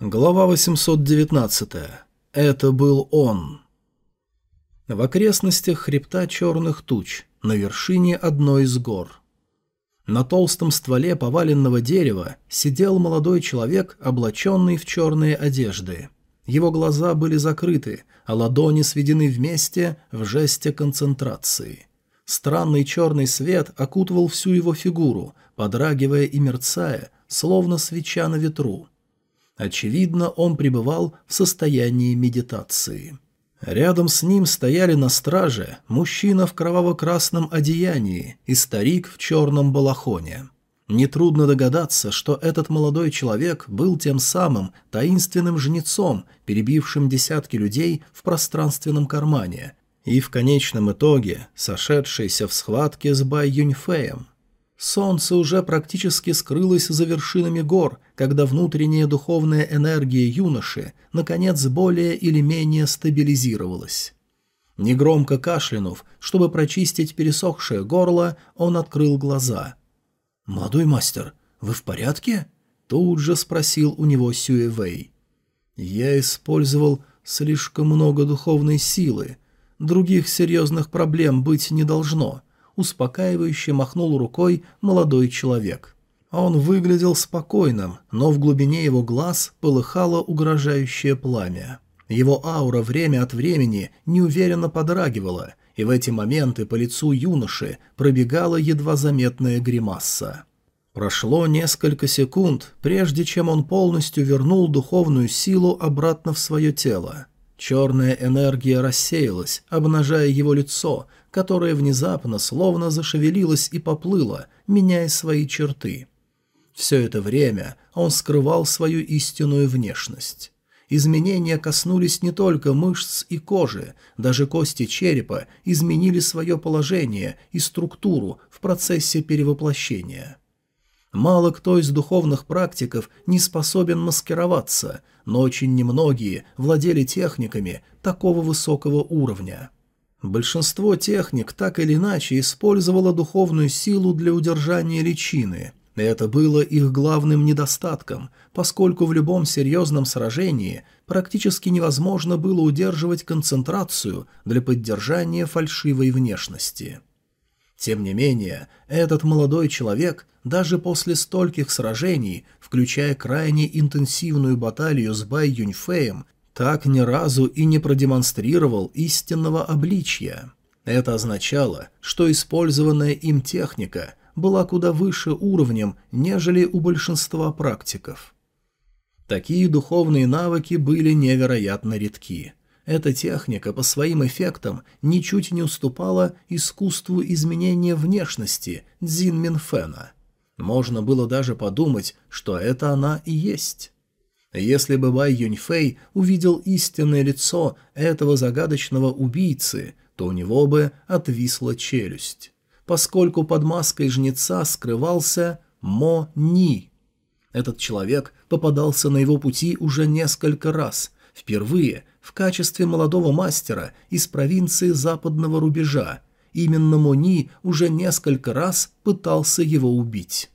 Глава 819. Это был он. В окрестностях хребта черных туч, на вершине одной из гор. На толстом стволе поваленного дерева сидел молодой человек, облаченный в черные одежды. Его глаза были закрыты, а ладони сведены вместе в жесте концентрации. Странный черный свет окутывал всю его фигуру, подрагивая и мерцая, словно свеча на ветру – Очевидно, он пребывал в состоянии медитации. Рядом с ним стояли на страже мужчина в кроваво-красном одеянии и старик в черном балахоне. Нетрудно догадаться, что этот молодой человек был тем самым таинственным жнецом, перебившим десятки людей в пространственном кармане, и в конечном итоге сошедшийся в схватке с Бай Юньфеем – Солнце уже практически скрылось за вершинами гор, когда внутренняя духовная энергия юноши, наконец, более или менее стабилизировалась. Негромко кашлянув, чтобы прочистить пересохшее горло, он открыл глаза. «Молодой мастер, вы в порядке?» Тут же спросил у него Сюэвэй. «Я использовал слишком много духовной силы. Других серьезных проблем быть не должно успокаивающе махнул рукой молодой человек. Он выглядел спокойным, но в глубине его глаз полыхало угрожающее пламя. Его аура время от времени неуверенно подрагивала, и в эти моменты по лицу юноши пробегала едва заметная гримаса. Прошло несколько секунд, прежде чем он полностью вернул духовную силу обратно в свое тело. Черная энергия рассеялась, обнажая его лицо, которое внезапно словно зашевелилось и поплыло, меняя свои черты. Все это время он скрывал свою истинную внешность. Изменения коснулись не только мышц и кожи, даже кости черепа изменили свое положение и структуру в процессе перевоплощения. Мало кто из духовных практиков не способен маскироваться, но очень немногие владели техниками такого высокого уровня. Большинство техник так или иначе использовало духовную силу для удержания личины. Это было их главным недостатком, поскольку в любом серьезном сражении практически невозможно было удерживать концентрацию для поддержания фальшивой внешности. Тем не менее, этот молодой человек даже после стольких сражений, включая крайне интенсивную баталию с Бай Юньфеем, так ни разу и не продемонстрировал истинного обличья. Это означало, что использованная им техника была куда выше уровнем, нежели у большинства практиков. Такие духовные навыки были невероятно редки. Эта техника по своим эффектам ничуть не уступала искусству изменения внешности Цзин Минфена. Можно было даже подумать, что это она и есть. Если бы Бай Юньфэй увидел истинное лицо этого загадочного убийцы, то у него бы отвисла челюсть. Поскольку под маской жнеца скрывался Мо Ни. Этот человек попадался на его пути уже несколько раз, впервые в качестве молодого мастера из провинции западного рубежа. Именно Мо Ни уже несколько раз пытался его убить.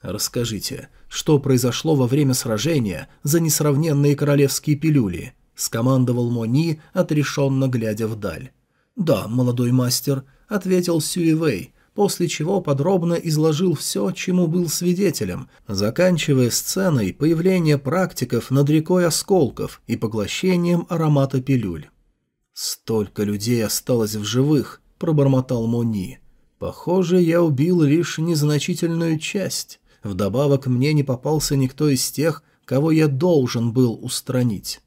«Расскажите, что произошло во время сражения за несравненные королевские пилюли?» — скомандовал Мони, отрешенно глядя вдаль. «Да, молодой мастер», — ответил Сюэвэй, после чего подробно изложил все, чему был свидетелем, заканчивая сценой появления практиков над рекой осколков и поглощением аромата пилюль. «Столько людей осталось в живых», — пробормотал Мони. «Похоже, я убил лишь незначительную часть». Вдобавок мне не попался никто из тех, кого я должен был устранить.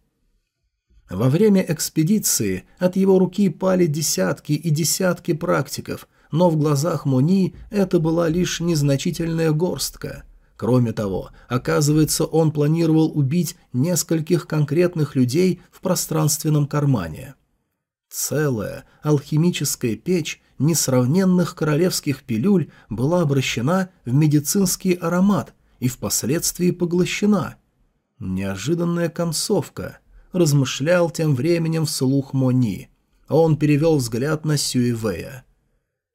Во время экспедиции от его руки пали десятки и десятки практиков, но в глазах Муни это была лишь незначительная горстка. Кроме того, оказывается, он планировал убить нескольких конкретных людей в пространственном кармане. Целая алхимическая печь несравненных королевских пилюль была обращена в медицинский аромат и впоследствии поглощена. Неожиданная концовка. Размышлял тем временем вслух Мони. Он перевел взгляд на Сюэвея.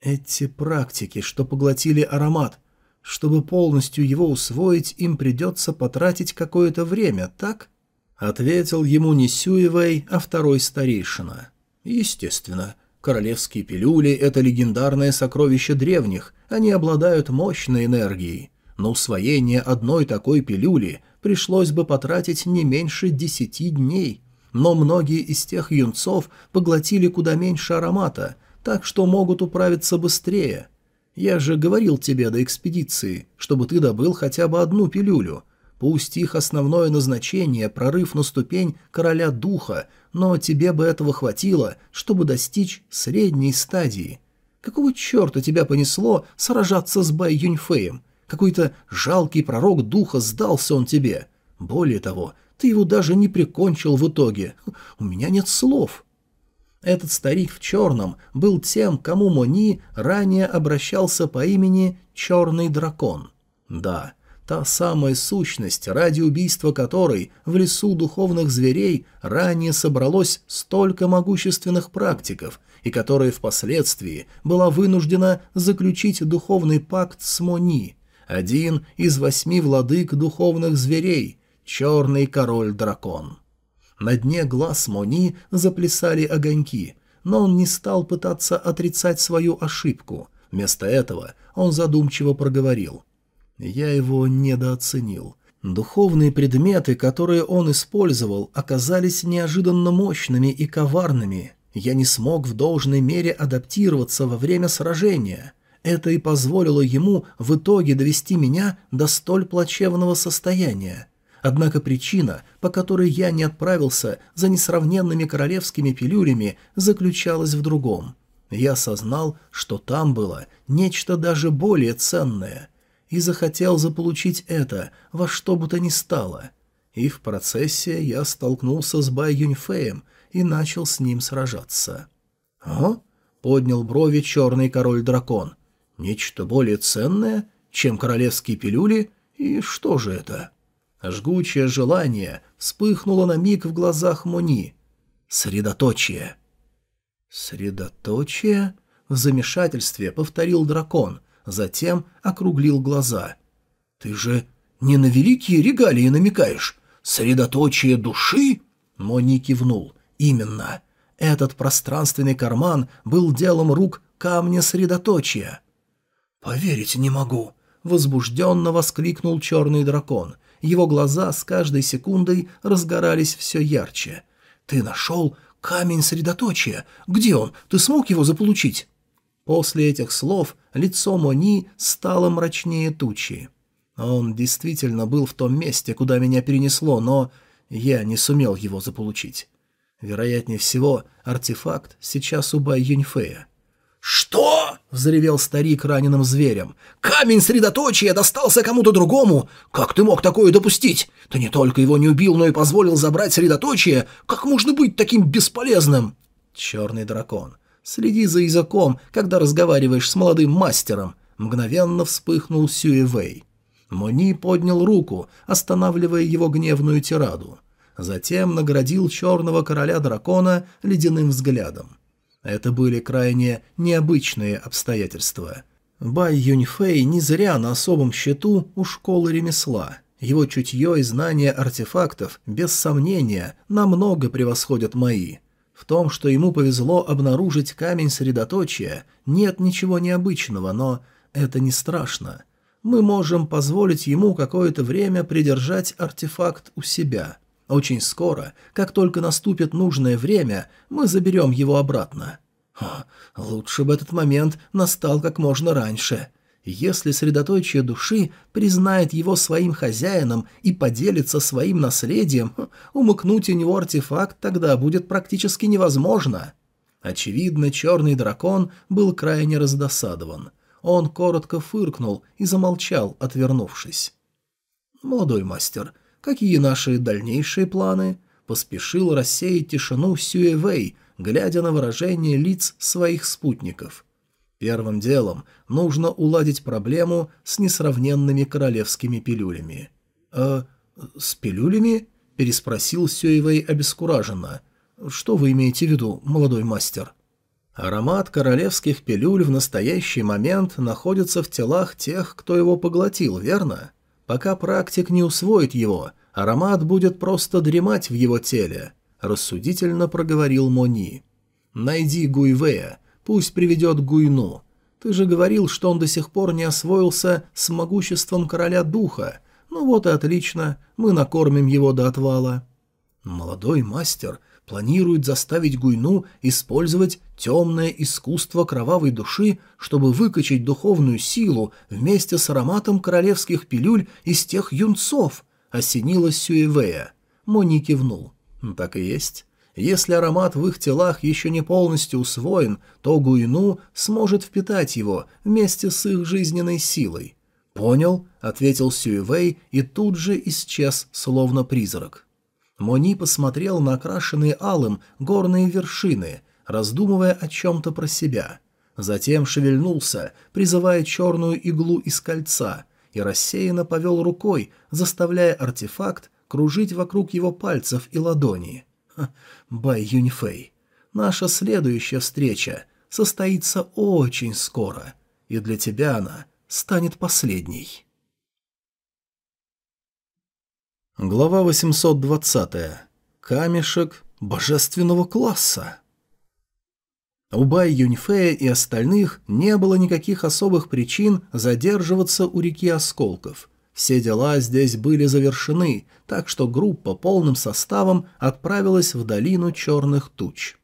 Эти практики, что поглотили аромат, Чтобы полностью его усвоить, им придется потратить какое-то время, так? Ответил ему не Сюевей, а второй старейшина. Естественно. Королевские пилюли – это легендарное сокровище древних, они обладают мощной энергией. На усвоение одной такой пилюли пришлось бы потратить не меньше десяти дней. Но многие из тех юнцов поглотили куда меньше аромата, так что могут управиться быстрее. Я же говорил тебе до экспедиции, чтобы ты добыл хотя бы одну пилюлю. Пусть их основное назначение – прорыв на ступень короля духа, но тебе бы этого хватило, чтобы достичь средней стадии. Какого черта тебя понесло сражаться с Бай Юньфеем? Какой-то жалкий пророк духа сдался он тебе. Более того, ты его даже не прикончил в итоге. У меня нет слов». Этот старик в черном был тем, кому Мони ранее обращался по имени «Черный дракон». Да, та самая сущность, ради убийства которой в лесу духовных зверей ранее собралось столько могущественных практиков, и которая впоследствии была вынуждена заключить духовный пакт с Мони, один из восьми владык духовных зверей, черный король-дракон. На дне глаз Мони заплясали огоньки, но он не стал пытаться отрицать свою ошибку. Вместо этого он задумчиво проговорил. «Я его недооценил». Духовные предметы, которые он использовал, оказались неожиданно мощными и коварными. Я не смог в должной мере адаптироваться во время сражения. Это и позволило ему в итоге довести меня до столь плачевного состояния. Однако причина, по которой я не отправился за несравненными королевскими пилюлями, заключалась в другом. Я осознал, что там было нечто даже более ценное, и захотел заполучить это во что бы то ни стало. И в процессе я столкнулся с Бай Юньфеем и начал с ним сражаться. «О?» — поднял брови черный король-дракон. «Нечто более ценное, чем королевские пилюли? И что же это?» Жгучее желание вспыхнуло на миг в глазах Муни. Средоточие. Средоточие? В замешательстве повторил дракон, затем округлил глаза. Ты же не на великие регалии намекаешь? Средоточие души? Мони кивнул. Именно. Этот пространственный карман был делом рук камня средоточия. «Поверить не могу!» — возбужденно воскликнул черный дракон его глаза с каждой секундой разгорались все ярче. «Ты нашел камень средоточия? Где он? Ты смог его заполучить?» После этих слов лицо Мони стало мрачнее тучи. Он действительно был в том месте, куда меня перенесло, но я не сумел его заполучить. Вероятнее всего, артефакт сейчас у Бай Юньфея. «Что?» — взревел старик раненым зверем. «Камень средоточия достался кому-то другому? Как ты мог такое допустить? Ты не только его не убил, но и позволил забрать средоточие? Как можно быть таким бесполезным?» «Черный дракон, следи за языком, когда разговариваешь с молодым мастером», — мгновенно вспыхнул Сюэвэй. Мони поднял руку, останавливая его гневную тираду. Затем наградил черного короля дракона ледяным взглядом. Это были крайне необычные обстоятельства. Бай Юньфэй не зря на особом счету у школы ремесла. Его чутье и знание артефактов, без сомнения, намного превосходят мои. В том, что ему повезло обнаружить камень средоточия, нет ничего необычного, но это не страшно. Мы можем позволить ему какое-то время придержать артефакт у себя – очень скоро, как только наступит нужное время, мы заберем его обратно. О, лучше бы этот момент настал как можно раньше. Если средоточие души признает его своим хозяином и поделится своим наследием, умыкнуть у него артефакт тогда будет практически невозможно. Очевидно, черный дракон был крайне раздосадован. Он коротко фыркнул и замолчал, отвернувшись. «Молодой мастер, Какие наши дальнейшие планы?» Поспешил рассеять тишину Сюэвэй, глядя на выражение лиц своих спутников. Первым делом нужно уладить проблему с несравненными королевскими пилюлями. «Э, с пилюлями?» – переспросил Сюэвэй обескураженно. «Что вы имеете в виду, молодой мастер?» Аромат королевских пилюль в настоящий момент находится в телах тех, кто его поглотил, верно? Пока практик не усвоит его, аромат будет просто дремать в его теле, рассудительно проговорил Мони. Найди Гуйвея, пусть приведет Гуйну. Ты же говорил, что он до сих пор не освоился с могуществом короля духа. Ну вот и отлично, мы накормим его до отвала. Молодой мастер планирует заставить Гуйну использовать темное искусство кровавой души, чтобы выкачать духовную силу вместе с ароматом королевских пилюль из тех юнцов, осенила Сюэвея. Мони кивнул. Так и есть. Если аромат в их телах еще не полностью усвоен, то Гуйну сможет впитать его вместе с их жизненной силой. «Понял», — ответил Сюэвэй и тут же исчез, словно призрак. Мони посмотрел на окрашенные алым горные вершины, раздумывая о чем-то про себя. Затем шевельнулся, призывая черную иглу из кольца, и рассеянно повел рукой, заставляя артефакт кружить вокруг его пальцев и ладони. Бай Юньфэй, наша следующая встреча состоится очень скоро, и для тебя она станет последней. Глава 820. Камешек божественного класса. У Бай Юньфея и остальных не было никаких особых причин задерживаться у реки Осколков. Все дела здесь были завершены, так что группа полным составом отправилась в долину черных туч.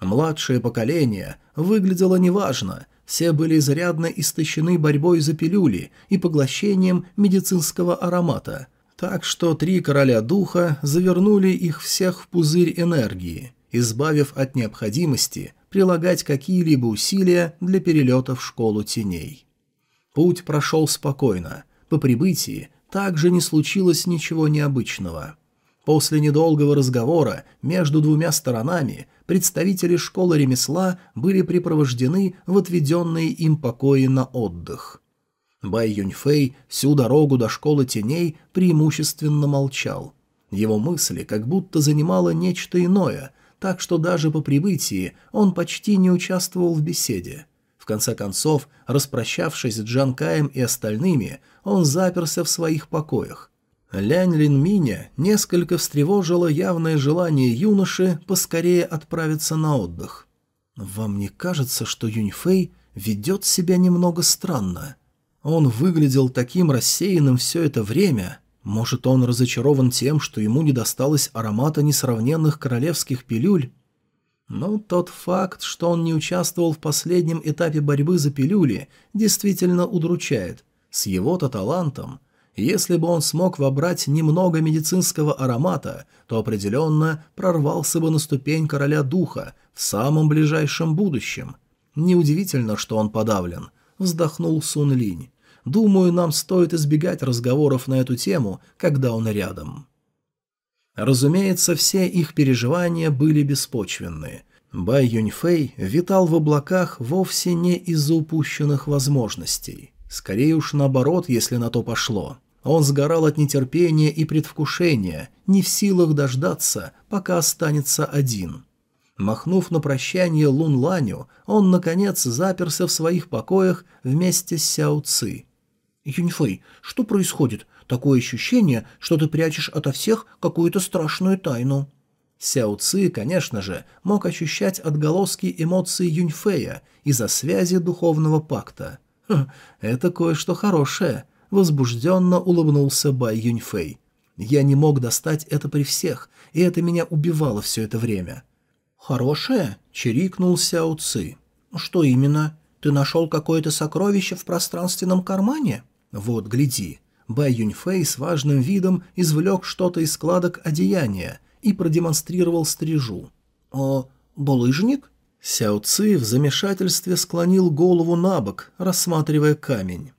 Младшее поколение выглядело неважно, все были изрядно истощены борьбой за пилюли и поглощением медицинского аромата – так что три короля духа завернули их всех в пузырь энергии, избавив от необходимости прилагать какие-либо усилия для перелета в школу теней. Путь прошел спокойно. По прибытии также не случилось ничего необычного. После недолгого разговора между двумя сторонами представители школы ремесла были припровождены в отведенные им покои на отдых. Бай Юньфэй всю дорогу до школы теней преимущественно молчал. Его мысли как будто занимало нечто иное, так что даже по прибытии он почти не участвовал в беседе. В конце концов, распрощавшись с Джан Каем и остальными, он заперся в своих покоях. Лянь Лин Миня несколько встревожило явное желание юноши поскорее отправиться на отдых. «Вам не кажется, что Юньфэй ведет себя немного странно?» Он выглядел таким рассеянным все это время. Может, он разочарован тем, что ему не досталось аромата несравненных королевских пилюль? Но тот факт, что он не участвовал в последнем этапе борьбы за пилюли, действительно удручает. С его-то талантом. Если бы он смог вобрать немного медицинского аромата, то определенно прорвался бы на ступень короля духа в самом ближайшем будущем. Неудивительно, что он подавлен – вздохнул Сун Линь. «Думаю, нам стоит избегать разговоров на эту тему, когда он рядом». Разумеется, все их переживания были беспочвенны. Бай Юньфэй витал в облаках вовсе не из-за упущенных возможностей. Скорее уж наоборот, если на то пошло. Он сгорал от нетерпения и предвкушения, не в силах дождаться, пока останется один. Махнув на прощание Лун Ланю, он, наконец, заперся в своих покоях вместе с Сяо Ци. «Юньфэй, что происходит? Такое ощущение, что ты прячешь ото всех какую-то страшную тайну». Сяо Ци, конечно же, мог ощущать отголоски эмоций Юньфэя из-за связи духовного пакта. «Хм, это кое-что хорошее», — возбужденно улыбнулся Бай Юньфэй. «Я не мог достать это при всех, и это меня убивало все это время. «Хорошее?» — чирикнул Сяо Ци. «Что именно? Ты нашел какое-то сокровище в пространственном кармане?» «Вот, гляди». Бай Юньфэй с важным видом извлек что-то из складок одеяния и продемонстрировал стрижу. «О, булыжник?» Сяо Ци в замешательстве склонил голову на бок, рассматривая камень.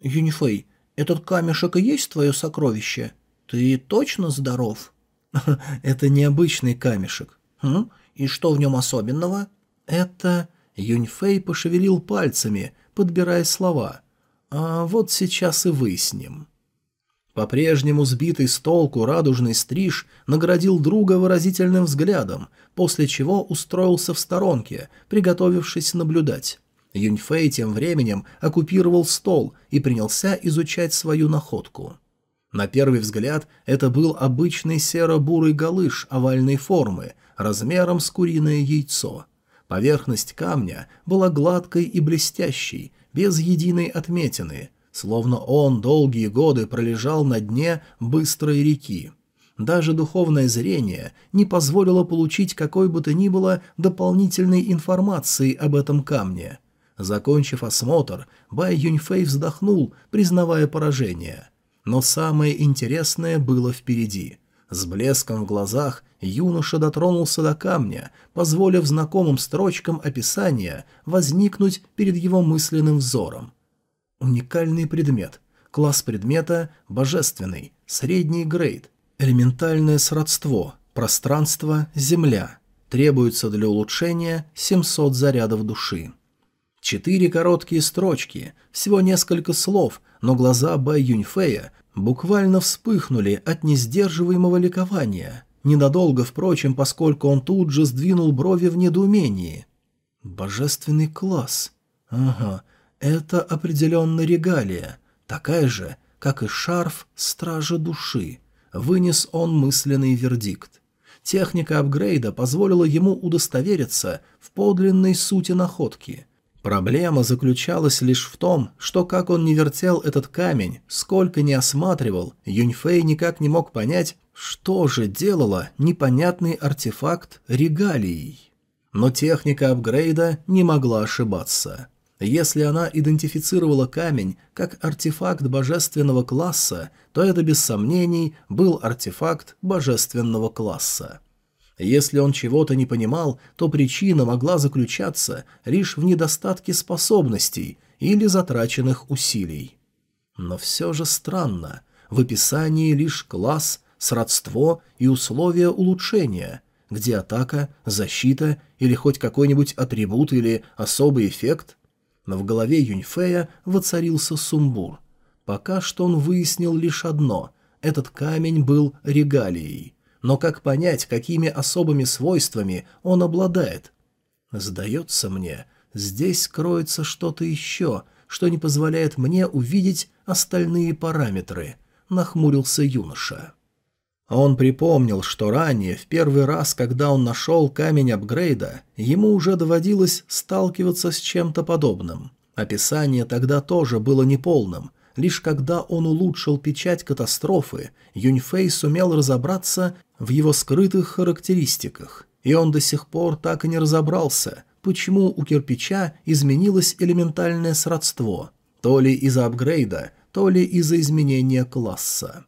«Юньфэй, этот камешек и есть твое сокровище? Ты точно здоров?» «Это необычный камешек. Хм? И что в нем особенного? Это... Юньфэй пошевелил пальцами, подбирая слова. А вот сейчас и выясним. По-прежнему сбитый с толку радужный стриж наградил друга выразительным взглядом, после чего устроился в сторонке, приготовившись наблюдать. Юньфэй тем временем оккупировал стол и принялся изучать свою находку. На первый взгляд это был обычный серо-бурый галыш овальной формы, размером с куриное яйцо. Поверхность камня была гладкой и блестящей, без единой отметины – словно он долгие годы пролежал на дне быстрой реки. Даже духовное зрение не позволило получить какой бы то ни было дополнительной информации об этом камне. Закончив осмотр, Бай Юньфэй вздохнул, признавая поражение. Но самое интересное было впереди. С блеском в глазах юноша дотронулся до камня, позволив знакомым строчкам описания возникнуть перед его мысленным взором. Уникальный предмет. Класс предмета – божественный, средний грейд. Элементальное сродство. Пространство – Земля. Требуется для улучшения 700 зарядов души. Четыре короткие строчки, всего несколько слов, но глаза Бай Юньфея буквально вспыхнули от несдерживаемого ликования. Ненадолго, впрочем, поскольку он тут же сдвинул брови в недоумении. «Божественный класс. Ага, это определенно регалия, такая же, как и шарф Стража Души. Вынес он мысленный вердикт. Техника апгрейда позволила ему удостовериться в подлинной сути находки. Проблема заключалась лишь в том, что как он не вертел этот камень, сколько не осматривал, Юньфэй никак не мог понять, что же делало непонятный артефакт регалией. Но техника апгрейда не могла ошибаться. Если она идентифицировала камень как артефакт божественного класса, то это без сомнений был артефакт божественного класса. Если он чего-то не понимал, то причина могла заключаться лишь в недостатке способностей или затраченных усилий. Но все же странно. В описании лишь класс, сродство и условия улучшения, где атака, защита или хоть какой-нибудь атрибут или особый эффект но в голове Юньфея воцарился сумбур. Пока что он выяснил лишь одно – этот камень был регалией. Но как понять, какими особыми свойствами он обладает? Сдается мне, здесь кроется что-то еще, что не позволяет мне увидеть остальные параметры, нахмурился юноша. Он припомнил, что ранее, в первый раз, когда он нашел камень апгрейда, ему уже доводилось сталкиваться с чем-то подобным. Описание тогда тоже было неполным. Лишь когда он улучшил печать катастрофы, Юньфэй сумел разобраться в его скрытых характеристиках. И он до сих пор так и не разобрался, почему у кирпича изменилось элементальное сродство, то ли из-за апгрейда, то ли из-за изменения класса.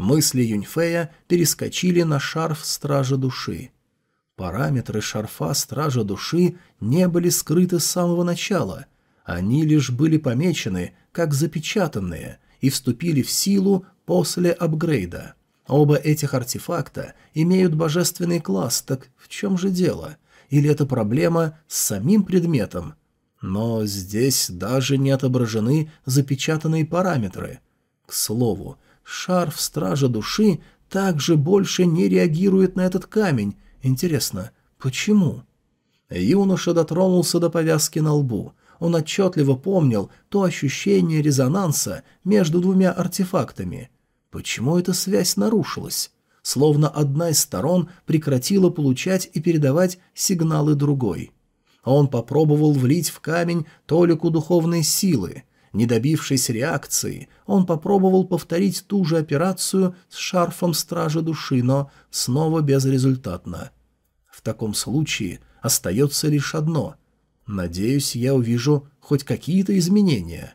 Мысли Юньфея перескочили на шарф Стража Души. Параметры шарфа Стража Души не были скрыты с самого начала. Они лишь были помечены как запечатанные и вступили в силу после апгрейда. Оба этих артефакта имеют божественный класс, так в чем же дело? Или это проблема с самим предметом? Но здесь даже не отображены запечатанные параметры. К слову, Шарф Стража Души также больше не реагирует на этот камень. Интересно, почему? Юноша дотронулся до повязки на лбу. Он отчетливо помнил то ощущение резонанса между двумя артефактами. Почему эта связь нарушилась? Словно одна из сторон прекратила получать и передавать сигналы другой. Он попробовал влить в камень толику духовной силы, не добившись реакции, он попробовал повторить ту же операцию с шарфом Стража Души, но снова безрезультатно. В таком случае остается лишь одно. Надеюсь, я увижу хоть какие-то изменения.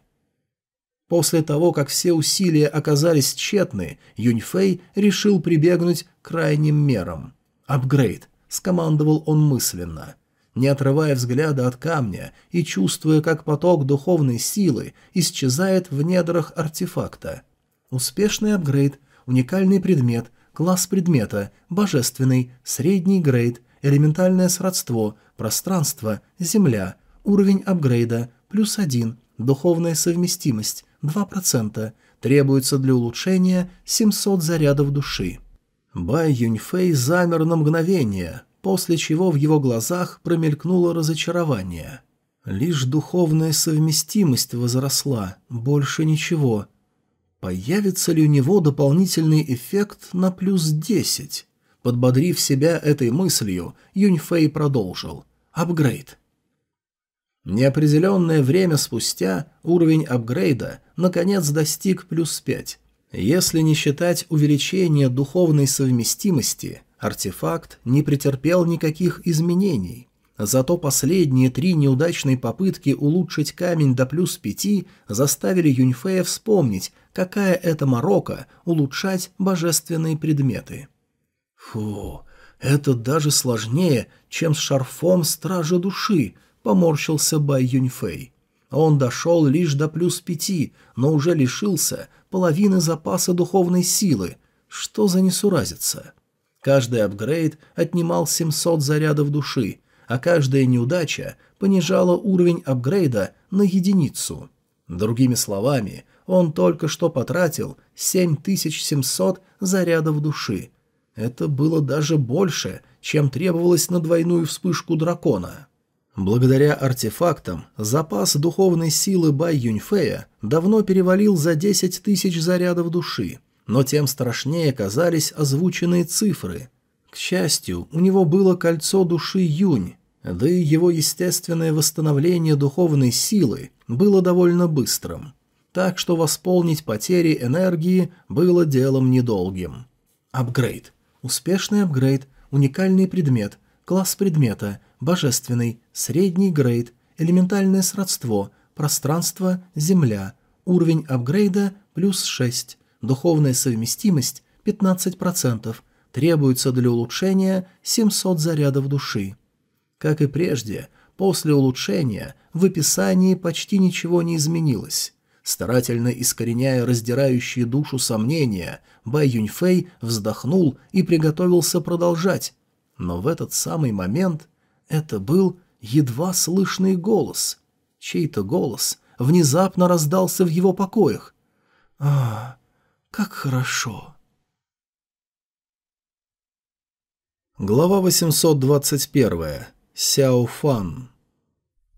После того, как все усилия оказались тщетны, Юньфэй решил прибегнуть к крайним мерам. «Апгрейд», — скомандовал он мысленно — не отрывая взгляда от камня и чувствуя, как поток духовной силы исчезает в недрах артефакта. Успешный апгрейд, уникальный предмет, класс предмета, божественный, средний грейд, элементальное сродство, пространство, земля, уровень апгрейда, плюс один, духовная совместимость, 2%, Требуется для улучшения 700 зарядов души. Бай Юньфэй замер на мгновение, после чего в его глазах промелькнуло разочарование. Лишь духовная совместимость возросла, больше ничего. Появится ли у него дополнительный эффект на плюс 10? Подбодрив себя этой мыслью, Юньфэй продолжил. Апгрейд. Неопределенное время спустя уровень апгрейда наконец достиг плюс 5. Если не считать увеличения духовной совместимости, артефакт не претерпел никаких изменений. Зато последние три неудачные попытки улучшить камень до плюс пяти заставили Юньфея вспомнить, какая это морока улучшать божественные предметы. «Фу, это даже сложнее, чем с шарфом Стража Души», — поморщился Бай Юньфэй. Он дошел лишь до плюс пяти, но уже лишился половины запаса духовной силы. Что за несуразица? Каждый апгрейд отнимал 700 зарядов души, а каждая неудача понижала уровень апгрейда на единицу. Другими словами, он только что потратил 7700 зарядов души. Это было даже больше, чем требовалось на двойную вспышку дракона. Благодаря артефактам запас духовной силы Бай Юньфея давно перевалил за 10 тысяч зарядов души, но тем страшнее казались озвученные цифры. К счастью, у него было кольцо души Юнь, да и его естественное восстановление духовной силы было довольно быстрым, так что восполнить потери энергии было делом недолгим. Апгрейд. Успешный апгрейд, уникальный предмет, класс предмета, божественный, средний грейд, элементальное сродство, пространство, земля, уровень апгрейда плюс 6, духовная совместимость 15%, требуется для улучшения 700 зарядов души. Как и прежде, после улучшения в описании почти ничего не изменилось. Старательно искореняя раздирающие душу сомнения, Бай Юньфэй вздохнул и приготовился продолжать. Но в этот самый момент это был едва слышный голос. Чей-то голос внезапно раздался в его покоях. «А, как хорошо!» Глава 821. Сяо Фан.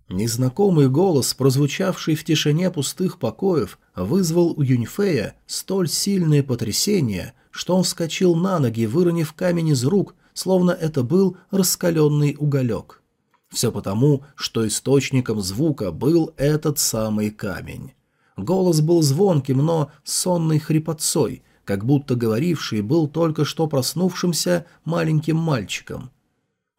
Незнакомый голос, прозвучавший в тишине пустых покоев, вызвал у Юньфея столь сильное потрясение, что он вскочил на ноги, выронив камень из рук, словно это был раскаленный уголек. Все потому, что источником звука был этот самый камень. Голос был звонким, но сонной хрипотцой, как будто говоривший был только что проснувшимся маленьким мальчиком.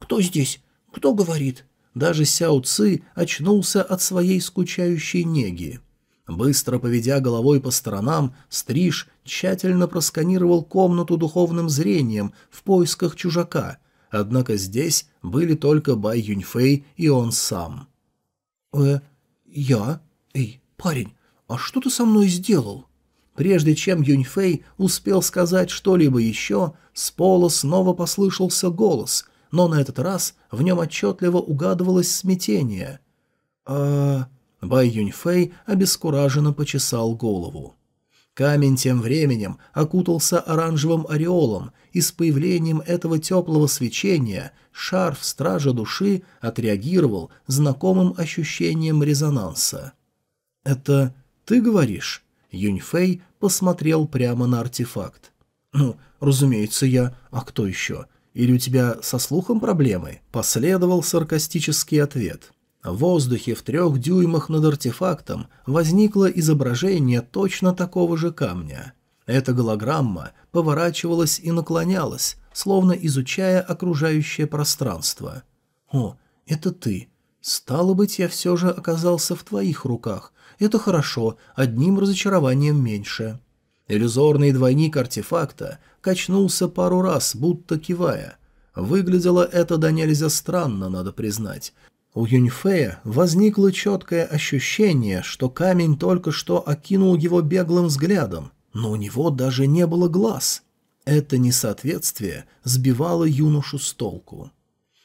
«Кто здесь? Кто говорит?» Даже Сяо Ци очнулся от своей скучающей неги. Быстро поведя головой по сторонам, Стриж тщательно просканировал комнату духовным зрением в поисках чужака, однако здесь были только Бай Юньфэй и он сам. «Э, я? Эй, парень, а что ты со мной сделал?» Прежде чем Юньфэй успел сказать что-либо еще, с пола снова послышался голос, но на этот раз в нем отчетливо угадывалось смятение. «А...» Бай Юньфэй обескураженно почесал голову. Камень тем временем окутался оранжевым ореолом, и с появлением этого теплого свечения шарф Стража Души отреагировал знакомым ощущением резонанса. «Это ты говоришь?» Юньфэй посмотрел прямо на артефакт. «Ну, разумеется, я. А кто еще? Или у тебя со слухом проблемы?» Последовал саркастический ответ. В воздухе в трех дюймах над артефактом возникло изображение точно такого же камня. Эта голограмма поворачивалась и наклонялась, словно изучая окружающее пространство. «О, это ты. Стало быть, я все же оказался в твоих руках. Это хорошо, одним разочарованием меньше». Иллюзорный двойник артефакта качнулся пару раз, будто кивая. Выглядело это до нельзя странно, надо признать, у Юньфея возникло четкое ощущение, что камень только что окинул его беглым взглядом, но у него даже не было глаз. Это несоответствие сбивало юношу с толку.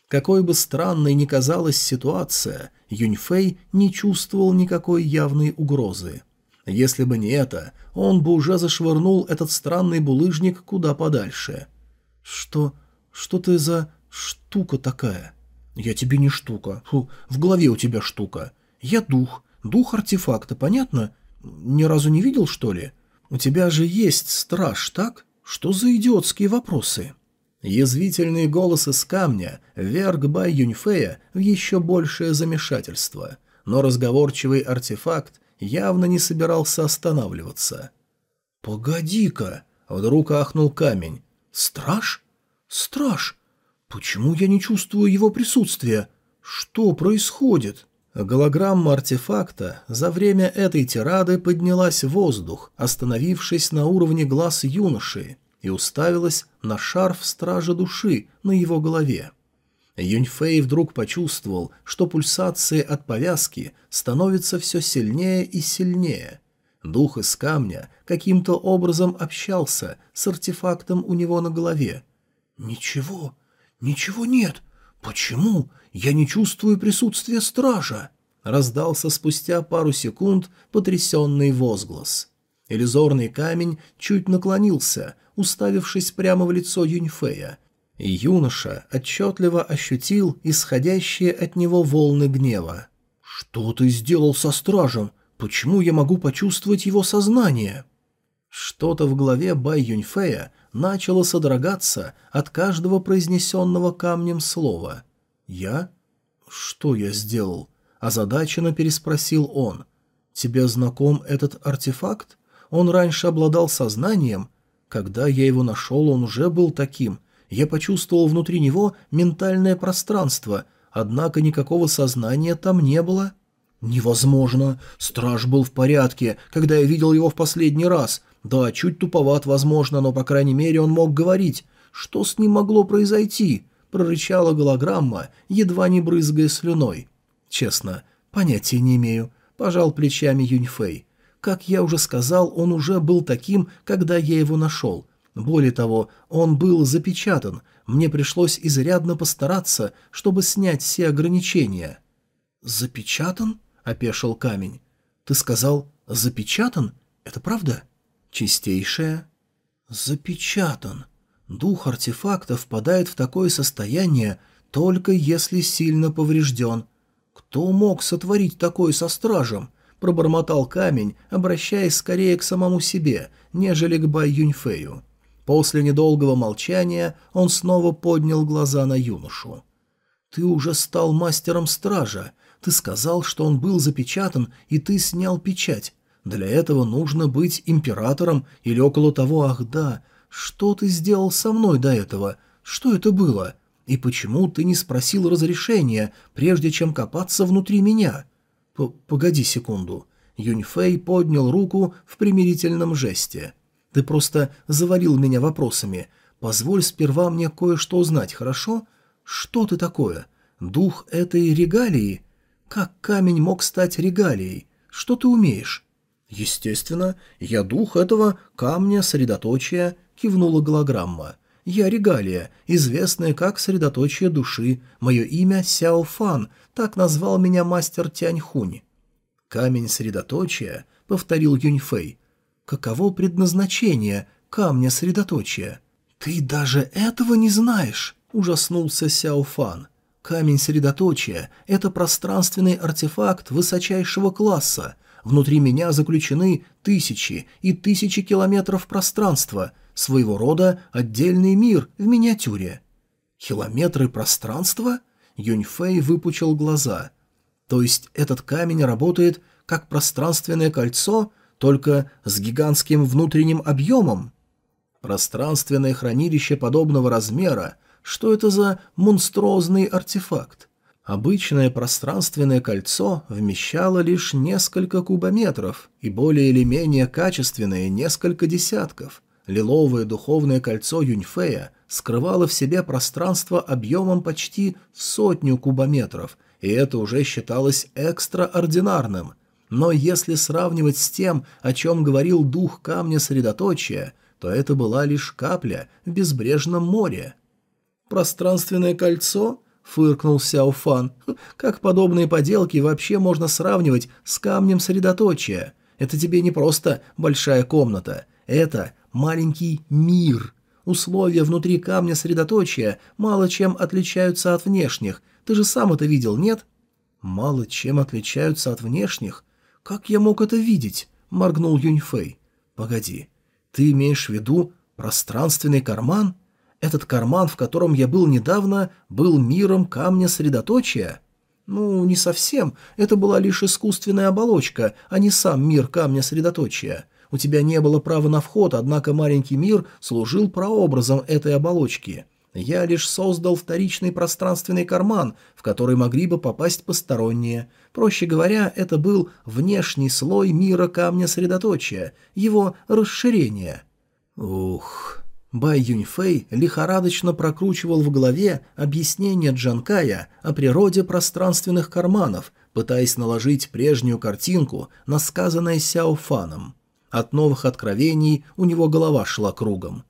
Какой бы странной ни казалась ситуация, Юньфэй не чувствовал никакой явной угрозы. Если бы не это, он бы уже зашвырнул этот странный булыжник куда подальше. «Что... что ты за штука такая?» «Я тебе не штука. Фу, в голове у тебя штука. Я дух. Дух артефакта, понятно? Ни разу не видел, что ли? У тебя же есть страж, так? Что за идиотские вопросы?» Язвительный голос из камня вверг Бай Юньфея в еще большее замешательство, но разговорчивый артефакт явно не собирался останавливаться. «Погоди-ка!» — вдруг ахнул камень. «Страж? Страж! Почему я не чувствую его присутствия? Что происходит?» Голограмма артефакта за время этой тирады поднялась в воздух, остановившись на уровне глаз юноши, и уставилась на шарф стража души на его голове. Юньфэй вдруг почувствовал, что пульсации от повязки становятся все сильнее и сильнее. Дух из камня каким-то образом общался с артефактом у него на голове. «Ничего, ничего нет. Почему? Я не чувствую присутствия стража!» Раздался спустя пару секунд потрясенный возглас. Иллюзорный камень чуть наклонился, уставившись прямо в лицо Юньфея, юноша отчетливо ощутил исходящие от него волны гнева. «Что ты сделал со стражем? Почему я могу почувствовать его сознание?» Что-то в голове Бай Юньфея начало содрогаться от каждого произнесенного камнем слова. «Я? Что я сделал?» Озадаченно переспросил он. «Тебе знаком этот артефакт? Он раньше обладал сознанием, когда я его нашел, он уже был таким. Я почувствовал внутри него ментальное пространство, однако никакого сознания там не было. Невозможно. Страж был в порядке, когда я видел его в последний раз. Да, чуть туповат, возможно, но, по крайней мере, он мог говорить. Что с ним могло произойти? Прорычала голограмма, едва не брызгая слюной. Честно, понятия не имею. Пожал плечами Юньфэй. Как я уже сказал, он уже был таким, когда я его нашел. Более того, он был запечатан. Мне пришлось изрядно постараться, чтобы снять все ограничения. «Запечатан?» — опешил камень. «Ты сказал «запечатан»? Это правда?» «Чистейшая?» «Запечатан. Дух артефакта впадает в такое состояние, только если сильно поврежден. Кто мог сотворить такое со стражем? Пробормотал камень, обращаясь скорее к самому себе, нежели к Бай Юньфею. После недолгого молчания он снова поднял глаза на юношу. «Ты уже стал мастером стража. Ты сказал, что он был запечатан, и ты снял печать. Для этого нужно быть императором или около того, ах да. Что ты сделал со мной до этого? Что это было? И почему ты не спросил разрешения, прежде чем копаться внутри меня?» «Погоди секунду». Юньфэй поднял руку в примирительном жесте. «Ты просто завалил меня вопросами. Позволь сперва мне кое-что узнать, хорошо? Что ты такое? Дух этой регалии? Как камень мог стать регалией? Что ты умеешь?» «Естественно, я дух этого камня средоточия», — кивнула голограмма. «Я регалия, известная как средоточие души. Мое имя Сяо Фан, так назвал меня мастер Тяньхунь. Камень средоточия, повторил Юньфэй. Каково предназначение камня средоточия? Ты даже этого не знаешь, ужаснулся Сяофан. Камень средоточия – это пространственный артефакт высочайшего класса. Внутри меня заключены тысячи и тысячи километров пространства, своего рода отдельный мир в миниатюре. Километры пространства – Юньфэй выпучил глаза. То есть этот камень работает как пространственное кольцо, только с гигантским внутренним объемом? Пространственное хранилище подобного размера, что это за монструозный артефакт? Обычное пространственное кольцо вмещало лишь несколько кубометров и более или менее качественное несколько десятков. Лиловое духовное кольцо Юньфея скрывало в себе пространство объемом почти в сотню кубометров, и это уже считалось экстраординарным. Но если сравнивать с тем, о чем говорил дух камня средоточия, то это была лишь капля в безбрежном море. «Пространственное кольцо?» — фыркнул Сяофан. «Как подобные поделки вообще можно сравнивать с камнем средоточия? Это тебе не просто большая комната, это маленький мир. Условия внутри камня средоточия мало чем отличаются от внешних. Ты же сам это видел, нет? Мало чем отличаются от внешних? Как я мог это видеть? Моргнул Юньфэй. Погоди, ты имеешь в виду пространственный карман? Этот карман, в котором я был недавно, был миром камня средоточия? Ну, не совсем. Это была лишь искусственная оболочка, а не сам мир камня средоточия. У тебя не было права на вход, однако маленький мир служил прообразом этой оболочки. Я лишь создал вторичный пространственный карман, в который могли бы попасть посторонние. Проще говоря, это был внешний слой мира камня средоточия, его расширение. Ух... Бай Юньфэй лихорадочно прокручивал в голове объяснение Джанкая о природе пространственных карманов, пытаясь наложить прежнюю картинку на сказанное Сяо Фаном. От новых откровений у него голова шла кругом.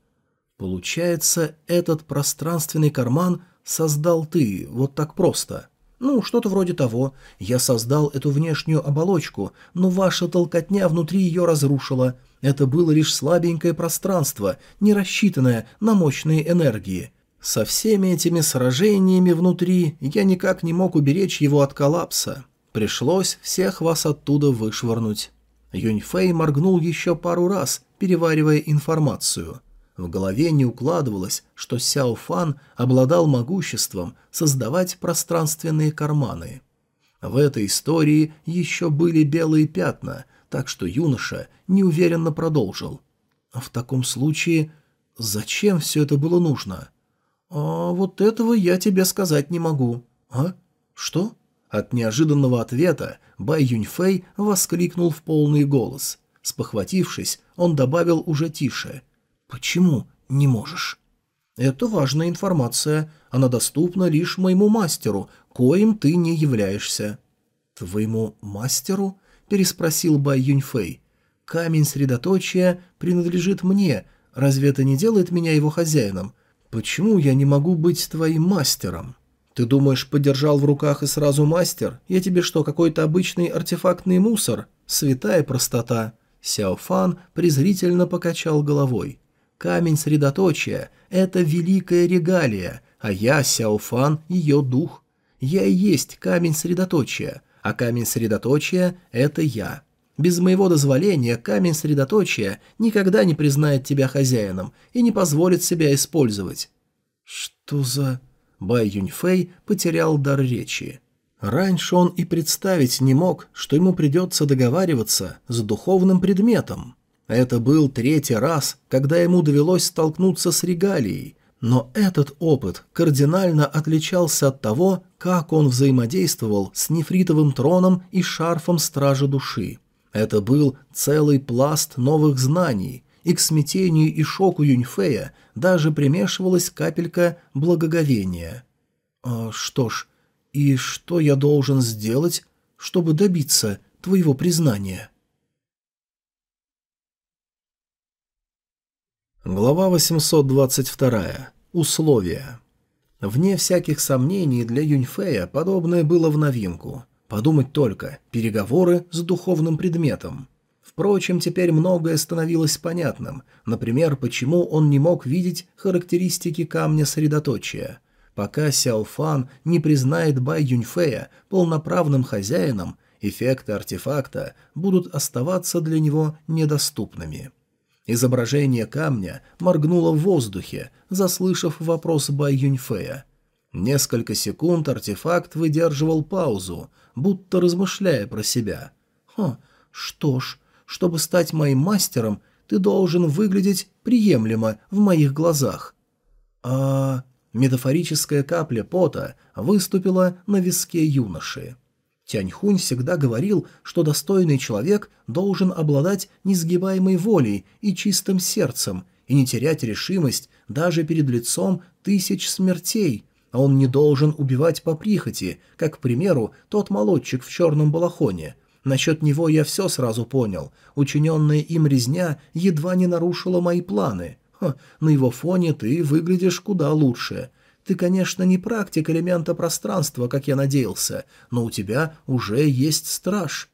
Получается, этот пространственный карман создал ты, вот так просто. Ну, что-то вроде того. Я создал эту внешнюю оболочку, но ваша толкотня внутри ее разрушила. Это было лишь слабенькое пространство, не рассчитанное на мощные энергии. Со всеми этими сражениями внутри я никак не мог уберечь его от коллапса. Пришлось всех вас оттуда вышвырнуть. Юньфэй моргнул еще пару раз, переваривая информацию. В голове не укладывалось, что Сяо Фан обладал могуществом создавать пространственные карманы. В этой истории еще были белые пятна, так что юноша неуверенно продолжил. «В таком случае, зачем все это было нужно?» «А вот этого я тебе сказать не могу». «А? Что?» От неожиданного ответа Бай Юньфэй воскликнул в полный голос. Спохватившись, он добавил уже тише. «Почему не можешь?» «Это важная информация. Она доступна лишь моему мастеру, коим ты не являешься». «Твоему мастеру?» – переспросил Бай Юньфэй. «Камень средоточия принадлежит мне. Разве это не делает меня его хозяином? Почему я не могу быть твоим мастером?» «Ты думаешь, подержал в руках и сразу мастер? Я тебе что, какой-то обычный артефактный мусор? Святая простота!» Сяо Фан презрительно покачал головой. «Камень средоточия – это великая регалия, а я, Сяо Фан, ее дух. Я и есть камень средоточия, а камень средоточия – это я. Без моего дозволения камень средоточия никогда не признает тебя хозяином и не позволит себя использовать». «Что за...» Бай Юньфэй потерял дар речи. Раньше он и представить не мог, что ему придется договариваться с духовным предметом. Это был третий раз, когда ему довелось столкнуться с регалией, но этот опыт кардинально отличался от того, как он взаимодействовал с нефритовым троном и шарфом Стража Души. Это был целый пласт новых знаний, и к смятению и шоку Юньфея даже примешивалась капелька благоговения. «А, «Что ж, и что я должен сделать, чтобы добиться твоего признания?» Глава 822. Условия. Вне всяких сомнений для Юньфея подобное было в новинку. Подумать только, переговоры с духовным предметом. Впрочем, теперь многое становилось понятным, например, почему он не мог видеть характеристики камня средоточия. Пока Сяо Фан не признает Бай Юньфея полноправным хозяином, эффекты артефакта будут оставаться для него недоступными. Изображение камня моргнуло в воздухе, заслышав вопрос Бай Юньфея. Несколько секунд артефакт выдерживал паузу, будто размышляя про себя. «Хм, что ж, чтобы стать моим мастером, ты должен выглядеть приемлемо в моих глазах. А метафорическая капля пота выступила на виске юноши. Тяньхунь всегда говорил, что достойный человек должен обладать несгибаемой волей и чистым сердцем и не терять решимость даже перед лицом тысяч смертей, а он не должен убивать по прихоти, как, к примеру, тот молодчик в черном балахоне – Насчет него я все сразу понял. Учиненная им резня едва не нарушила мои планы. Ха, на его фоне ты выглядишь куда лучше. Ты, конечно, не практик элемента пространства, как я надеялся, но у тебя уже есть страж.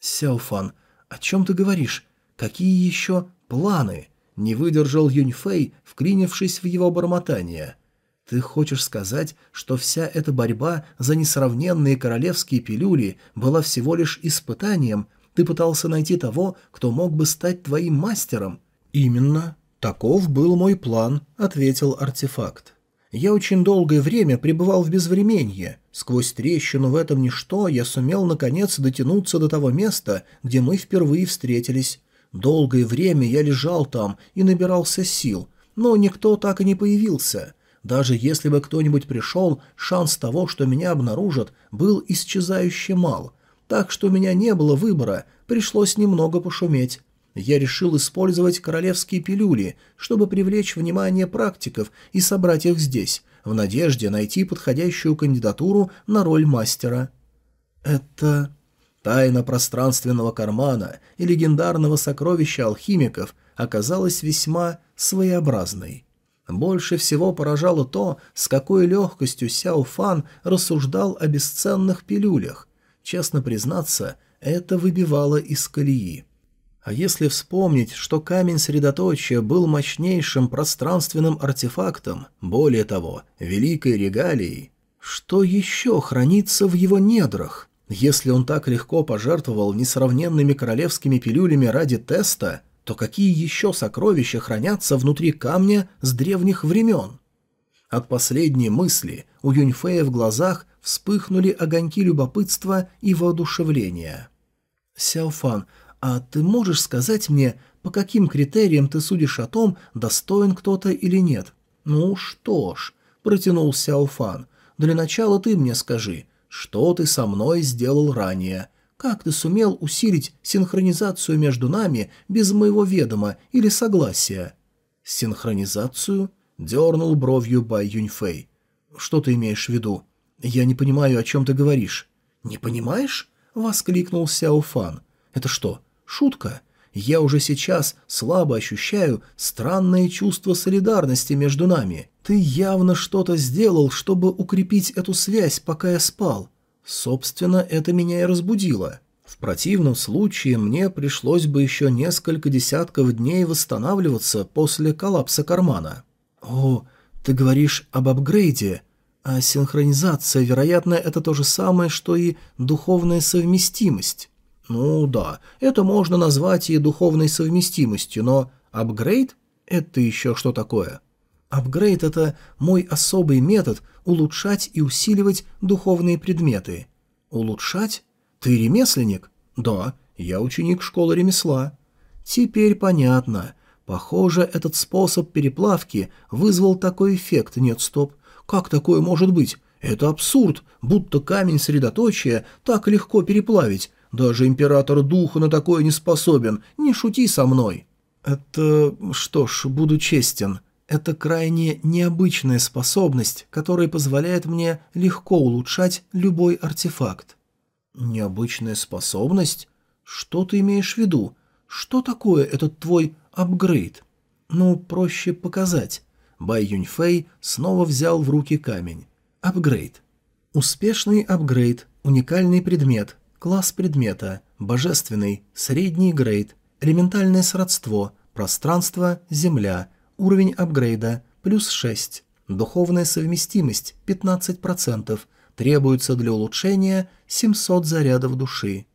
Сяофан, «О чем ты говоришь? Какие еще планы?» Не выдержал Юньфэй, вклинившись в его бормотание. «Ты хочешь сказать, что вся эта борьба за несравненные королевские пилюли была всего лишь испытанием? Ты пытался найти того, кто мог бы стать твоим мастером?» «Именно. Таков был мой план», — ответил артефакт. «Я очень долгое время пребывал в безвременье. Сквозь трещину в этом ничто я сумел наконец дотянуться до того места, где мы впервые встретились. Долгое время я лежал там и набирался сил, но никто так и не появился. Даже если бы кто-нибудь пришел, шанс того, что меня обнаружат, был исчезающе мал. Так что у меня не было выбора, пришлось немного пошуметь. Я решил использовать королевские пилюли, чтобы привлечь внимание практиков и собрать их здесь, в надежде найти подходящую кандидатуру на роль мастера. Это... Тайна пространственного кармана и легендарного сокровища алхимиков оказалась весьма своеобразной. Больше всего поражало то, с какой легкостью Сяо Фан рассуждал о бесценных пилюлях. Честно признаться, это выбивало из колеи. А если вспомнить, что камень средоточия был мощнейшим пространственным артефактом, более того, великой регалией, что еще хранится в его недрах? Если он так легко пожертвовал несравненными королевскими пилюлями ради теста, то какие еще сокровища хранятся внутри камня с древних времен? От последней мысли у Юньфея в глазах вспыхнули огоньки любопытства и воодушевления. «Сяофан, а ты можешь сказать мне, по каким критериям ты судишь о том, достоин кто-то или нет?» «Ну что ж», — протянул Сяофан, — «для начала ты мне скажи, что ты со мной сделал ранее? Как ты сумел усилить синхронизацию между нами без моего ведома или согласия?» «Синхронизацию?» — дернул бровью Бай Юньфэй. «Что ты имеешь в виду? Я не понимаю, о чем ты говоришь». «Не понимаешь?» — воскликнул Сяо Фан. «Это что, шутка?» Я уже сейчас слабо ощущаю странное чувство солидарности между нами. Ты явно что-то сделал, чтобы укрепить эту связь, пока я спал. Собственно, это меня и разбудило. В противном случае мне пришлось бы еще несколько десятков дней восстанавливаться после коллапса кармана. О, ты говоришь об апгрейде. А синхронизация, вероятно, это то же самое, что и духовная совместимость. Ну да, это можно назвать и духовной совместимостью, но апгрейд – это еще что такое? Апгрейд – это мой особый метод улучшать и усиливать духовные предметы. Улучшать? Ты ремесленник? Да, я ученик школы ремесла. Теперь понятно. Похоже, этот способ переплавки вызвал такой эффект. Нет, стоп. Как такое может быть? Это абсурд, будто камень средоточия так легко переплавить. Даже император духа на такое не способен. Не шути со мной. Это... что ж, буду честен. Это крайне необычная способность, которая позволяет мне легко улучшать любой артефакт. Необычная способность? Что ты имеешь в виду? Что такое этот твой апгрейд? Ну, проще показать. Бай Юньфэй снова взял в руки камень. Апгрейд. Успешный апгрейд, уникальный предмет, Класс предмета. Божественный. Средний грейд. Элементальное сродство. Пространство. Земля. Уровень апгрейда. Плюс 6. Духовная совместимость. 15%. Требуется для улучшения 700 зарядов души.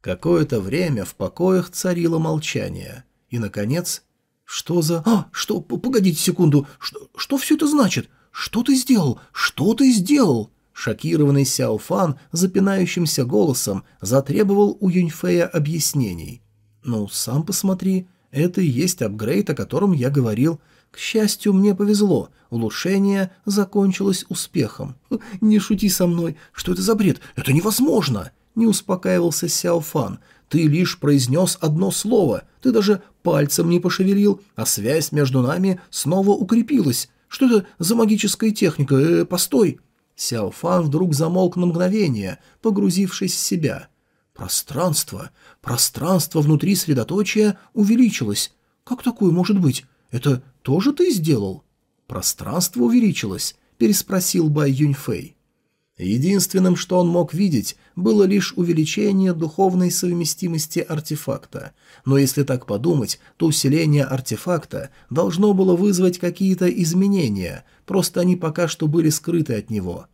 Какое-то время в покоях царило молчание. И, наконец... «Что за... А, что... Погодите секунду. Что, что все это значит? Что ты сделал? Что ты сделал?» Шокированный Сяо Фан запинающимся голосом затребовал у Юньфея объяснений. «Ну, сам посмотри, это и есть апгрейд, о котором я говорил. К счастью, мне повезло, улучшение закончилось успехом. Не шути со мной, что это за бред? Это невозможно!» Не успокаивался Сяо Фан. «Ты лишь произнес одно слово, ты даже пальцем не пошевелил, а связь между нами снова укрепилась. Что это за магическая техника? Э, постой!» Сяо Фан вдруг замолк на мгновение, погрузившись в себя. Пространство, пространство внутри средоточия увеличилось. Как такое может быть? Это тоже ты сделал? Пространство увеличилось, переспросил Бай Юньфэй. Единственным, что он мог видеть, было лишь увеличение духовной совместимости артефакта. Но если так подумать, то усиление артефакта должно было вызвать какие-то изменения, просто они пока что были скрыты от него.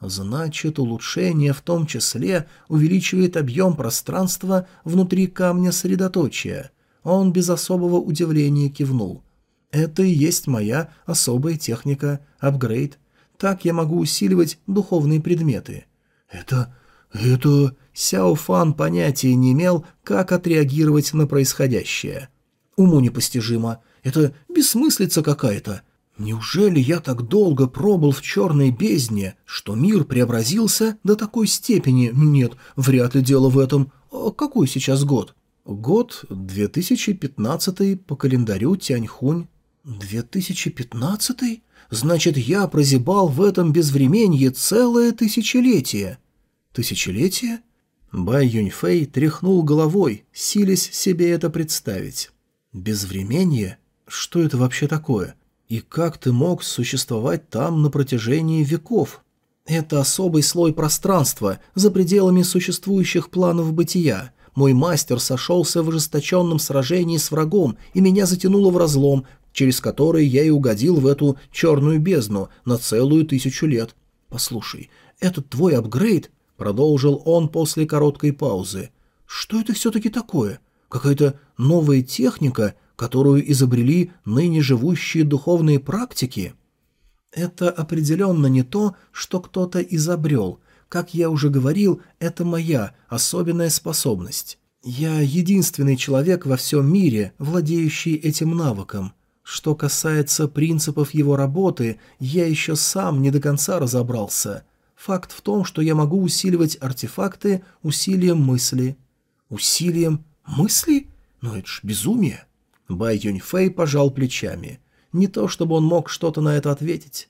Значит, улучшение в том числе увеличивает объем пространства внутри камня средоточия. Он без особого удивления кивнул. Это и есть моя особая техника, апгрейд. Так я могу усиливать духовные предметы. Это... это... Сяо Фан понятия не имел, как отреагировать на происходящее. Уму непостижимо. Это бессмыслица какая-то. Неужели я так долго пробыл в черной бездне, что мир преобразился до такой степени? Нет, вряд ли дело в этом. А какой сейчас год? Год 2015 по календарю Тяньхунь. 2015? Значит, я прозябал в этом безвременье целое тысячелетие. Тысячелетие? Бай Юньфэй тряхнул головой, силясь себе это представить. Безвременье? Что это вообще такое? И как ты мог существовать там на протяжении веков? Это особый слой пространства, за пределами существующих планов бытия. Мой мастер сошелся в ожесточенном сражении с врагом, и меня затянуло в разлом, через которые я и угодил в эту черную бездну на целую тысячу лет. Послушай, этот твой апгрейд, продолжил он после короткой паузы. Что это все-таки такое? Какая-то новая техника, которую изобрели ныне живущие духовные практики? Это определенно не то, что кто-то изобрел. Как я уже говорил, это моя особенная способность. Я единственный человек во всем мире, владеющий этим навыком. Что касается принципов его работы, я еще сам не до конца разобрался. Факт в том, что я могу усиливать артефакты усилием мысли. Усилием мысли? Ну это ж безумие. Бай Юньфэй пожал плечами. Не то, чтобы он мог что-то на это ответить.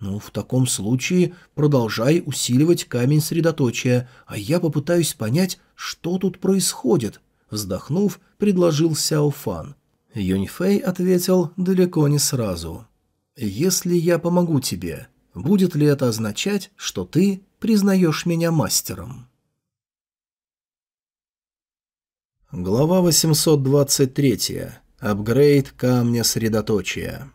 «Ну, в таком случае продолжай усиливать камень средоточия, а я попытаюсь понять, что тут происходит», — вздохнув, предложил Сяо Фан. Юньфэй ответил далеко не сразу. «Если я помогу тебе, будет ли это означать, что ты признаешь меня мастером?» Глава 823. Апгрейд камня средоточия.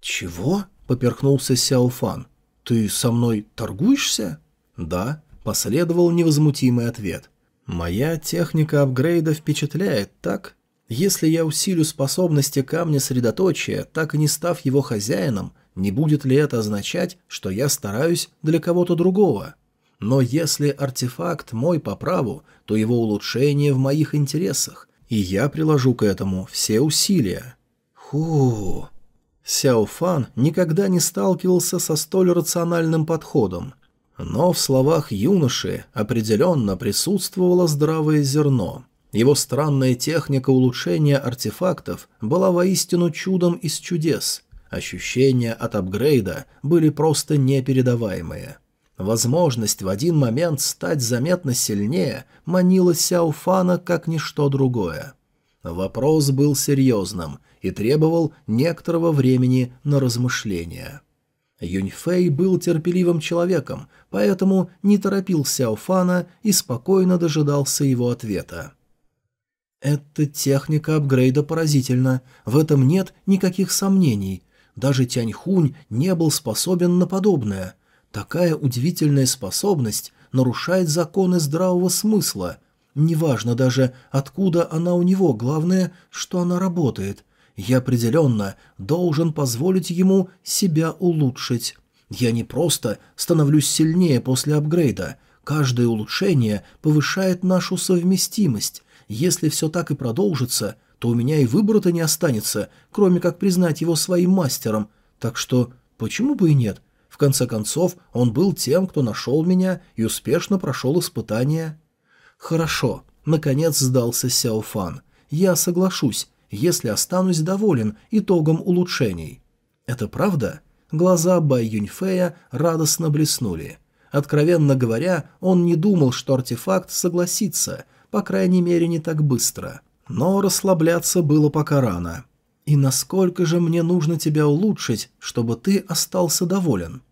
«Чего?» — поперхнулся Сяофан. «Ты со мной торгуешься?» «Да», — последовал невозмутимый ответ. «Моя техника апгрейда впечатляет, так?» Если я усилю способности камня средоточия, так и не став его хозяином, не будет ли это означать, что я стараюсь для кого-то другого? Но если артефакт мой по праву, то его улучшение в моих интересах, и я приложу к этому все усилия. Ху. Сяо Фан никогда не сталкивался со столь рациональным подходом. Но в словах юноши определенно присутствовало здравое зерно – его странная техника улучшения артефактов была воистину чудом из чудес. Ощущения от апгрейда были просто непередаваемые. Возможность в один момент стать заметно сильнее манила Сяофана как ничто другое. Вопрос был серьезным и требовал некоторого времени на размышления. Юньфэй был терпеливым человеком, поэтому не торопил Сяофана и спокойно дожидался его ответа. Эта техника апгрейда поразительна, в этом нет никаких сомнений. Даже Тяньхунь не был способен на подобное. Такая удивительная способность нарушает законы здравого смысла. Неважно даже, откуда она у него, главное, что она работает. Я определенно должен позволить ему себя улучшить. Я не просто становлюсь сильнее после апгрейда. Каждое улучшение повышает нашу совместимость, если все так и продолжится, то у меня и выбора-то не останется, кроме как признать его своим мастером. Так что почему бы и нет? В конце концов, он был тем, кто нашел меня и успешно прошел испытание. Хорошо, наконец сдался Сяофан. Я соглашусь, если останусь доволен итогом улучшений. Это правда? Глаза Бай Юньфея радостно блеснули. Откровенно говоря, он не думал, что артефакт согласится, по крайней мере, не так быстро. Но расслабляться было пока рано. И насколько же мне нужно тебя улучшить, чтобы ты остался доволен?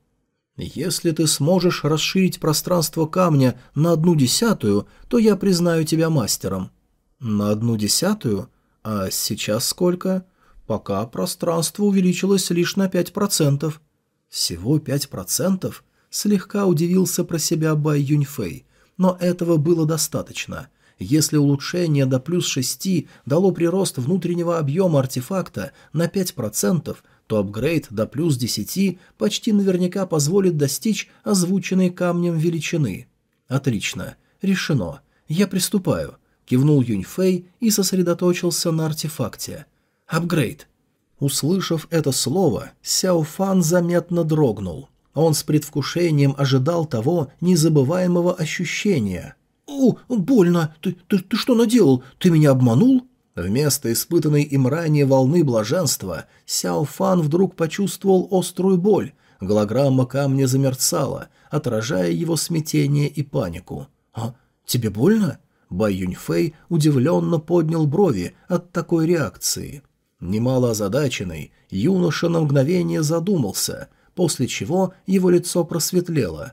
Если ты сможешь расширить пространство камня на одну десятую, то я признаю тебя мастером». «На одну десятую? А сейчас сколько?» «Пока пространство увеличилось лишь на пять процентов». «Всего пять процентов?» Слегка удивился про себя Бай Юньфэй, но этого было достаточно. Если улучшение до плюс шести дало прирост внутреннего объема артефакта на пять процентов, то апгрейд до плюс 10 почти наверняка позволит достичь озвученной камнем величины. Отлично. Решено. Я приступаю. Кивнул Юньфэй и сосредоточился на артефакте. Апгрейд. Услышав это слово, Сяо Фан заметно дрогнул. Он с предвкушением ожидал того незабываемого ощущения. «О, больно! Ты, ты, ты что наделал? Ты меня обманул?» Вместо испытанной им ранее волны блаженства, Сяо Фан вдруг почувствовал острую боль. Голограмма камня замерцала, отражая его смятение и панику. «А, тебе больно?» Бай Юньфэй удивленно поднял брови от такой реакции. Немало озадаченный, юноша на мгновение задумался, после чего его лицо просветлело.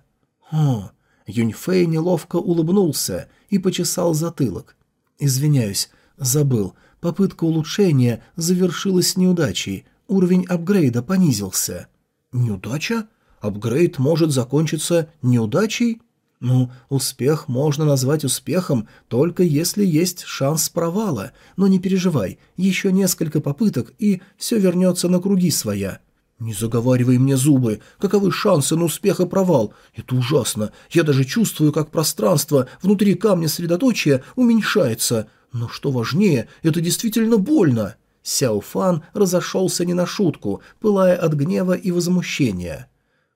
«О!» Юньфэй неловко улыбнулся и почесал затылок. «Извиняюсь, Забыл. Попытка улучшения завершилась неудачей. Уровень апгрейда понизился. Неудача? Апгрейд может закончиться неудачей? Ну, успех можно назвать успехом, только если есть шанс провала. Но не переживай, еще несколько попыток, и все вернется на круги своя. «Не заговаривай мне зубы. Каковы шансы на успех и провал? Это ужасно. Я даже чувствую, как пространство внутри камня средоточия уменьшается. Но что важнее, это действительно больно. Сяо Фан разошелся не на шутку, пылая от гнева и возмущения.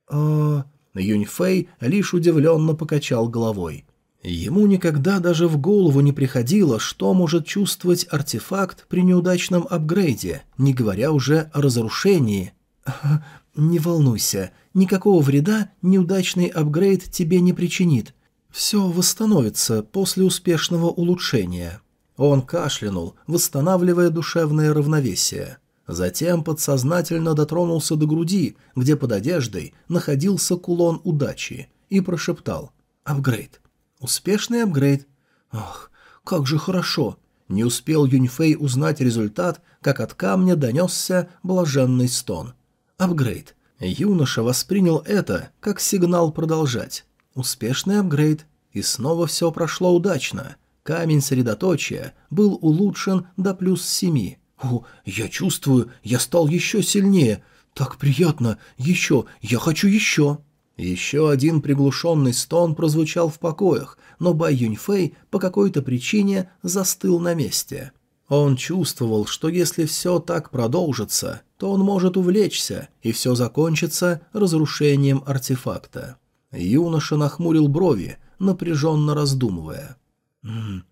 А... Юньфэй лишь удивленно покачал головой. Ему никогда даже в голову не приходило, что может чувствовать артефакт при неудачном апгрейде, не говоря уже о разрушении. «Не волнуйся, никакого вреда неудачный апгрейд тебе не причинит. Все восстановится после успешного улучшения». Он кашлянул, восстанавливая душевное равновесие. Затем подсознательно дотронулся до груди, где под одеждой находился кулон удачи, и прошептал «Апгрейд». «Успешный апгрейд». «Ах, как же хорошо!» Не успел Юньфэй узнать результат, как от камня донесся блаженный стон. «Апгрейд». Юноша воспринял это как сигнал продолжать. «Успешный апгрейд». И снова все прошло удачно. Камень средоточия был улучшен до плюс семи. «О, я чувствую, я стал еще сильнее. Так приятно. Еще, я хочу еще». Еще один приглушенный стон прозвучал в покоях, но Бай Юньфэй по какой-то причине застыл на месте. Он чувствовал, что если все так продолжится, то он может увлечься, и все закончится разрушением артефакта. Юноша нахмурил брови, напряженно раздумывая. «М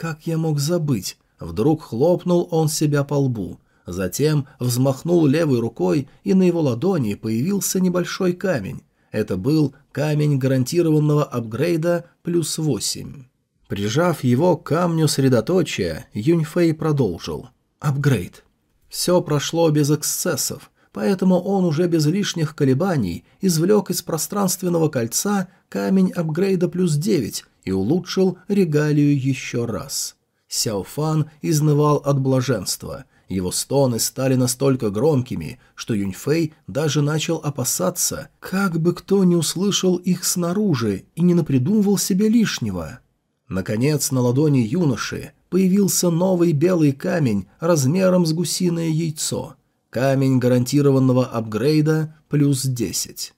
как я мог забыть?» Вдруг хлопнул он себя по лбу. Затем взмахнул левой рукой, и на его ладони появился небольшой камень. Это был камень гарантированного апгрейда плюс восемь. Прижав его к камню средоточия, Юньфэй продолжил. «Апгрейд». Все прошло без эксцессов, поэтому он уже без лишних колебаний извлек из пространственного кольца камень апгрейда плюс девять и улучшил регалию еще раз. Сяофан изнывал от блаженства. Его стоны стали настолько громкими, что Юньфэй даже начал опасаться, как бы кто не услышал их снаружи и не напридумывал себе лишнего. Наконец на ладони юноши появился новый белый камень размером с гусиное яйцо. Камень гарантированного апгрейда плюс десять.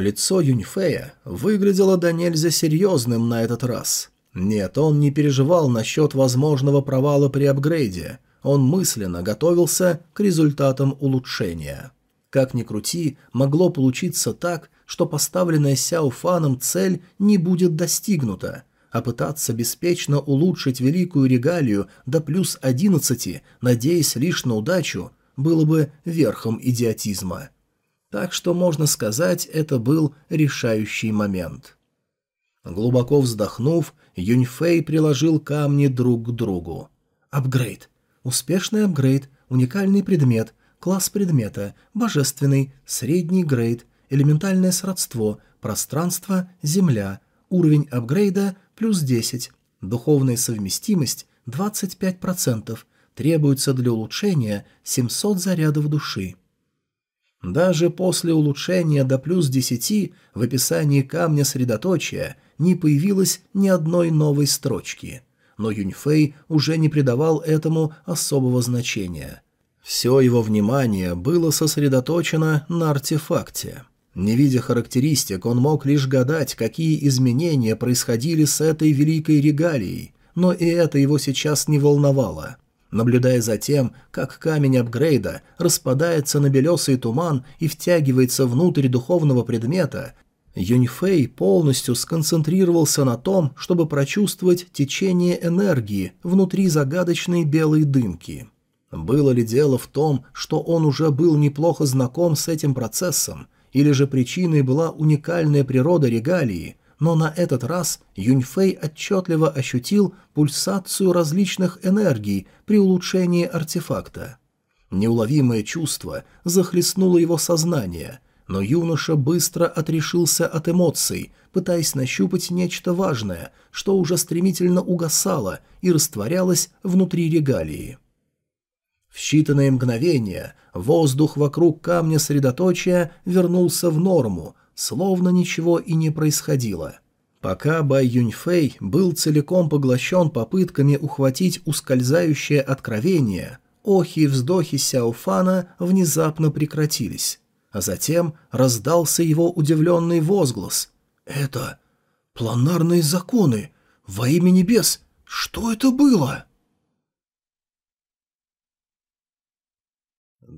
Лицо Юньфея выглядело до нельзя серьезным на этот раз. Нет, он не переживал насчет возможного провала при апгрейде. Он мысленно готовился к результатам улучшения. Как ни крути, могло получиться так, что поставленная Сяо Фаном цель не будет достигнута, а пытаться беспечно улучшить великую регалию до плюс одиннадцати, надеясь лишь на удачу, было бы верхом идиотизма. Так что, можно сказать, это был решающий момент. Глубоко вздохнув, Юньфэй приложил камни друг к другу. Апгрейд. Успешный апгрейд, уникальный предмет, класс предмета, божественный, средний грейд, элементальное сродство, пространство, земля, уровень апгрейда плюс 10, духовная совместимость 25%, требуется для улучшения 700 зарядов души. Даже после улучшения до плюс 10 в описании камня средоточия не появилось ни одной новой строчки. Но Юньфэй уже не придавал этому особого значения. Все его внимание было сосредоточено на артефакте. Не видя характеристик, он мог лишь гадать, какие изменения происходили с этой великой регалией, но и это его сейчас не волновало. Наблюдая за тем, как камень апгрейда распадается на белесый туман и втягивается внутрь духовного предмета, Юньфэй полностью сконцентрировался на том, чтобы прочувствовать течение энергии внутри загадочной белой дымки. Было ли дело в том, что он уже был неплохо знаком с этим процессом, или же причиной была уникальная природа регалии, но на этот раз Юньфэй отчетливо ощутил пульсацию различных энергий при улучшении артефакта. Неуловимое чувство захлестнуло его сознание, но юноша быстро отрешился от эмоций, пытаясь нащупать нечто важное, что уже стремительно угасало и растворялось внутри регалии. В считанные мгновения воздух вокруг камня средоточия вернулся в норму, словно ничего и не происходило. Пока Бай Юньфэй был целиком поглощен попытками ухватить ускользающее откровение, охи и вздохи Сяофана внезапно прекратились. А затем раздался его удивленный возглас. «Это планарные законы! Во имя небес! Что это было?»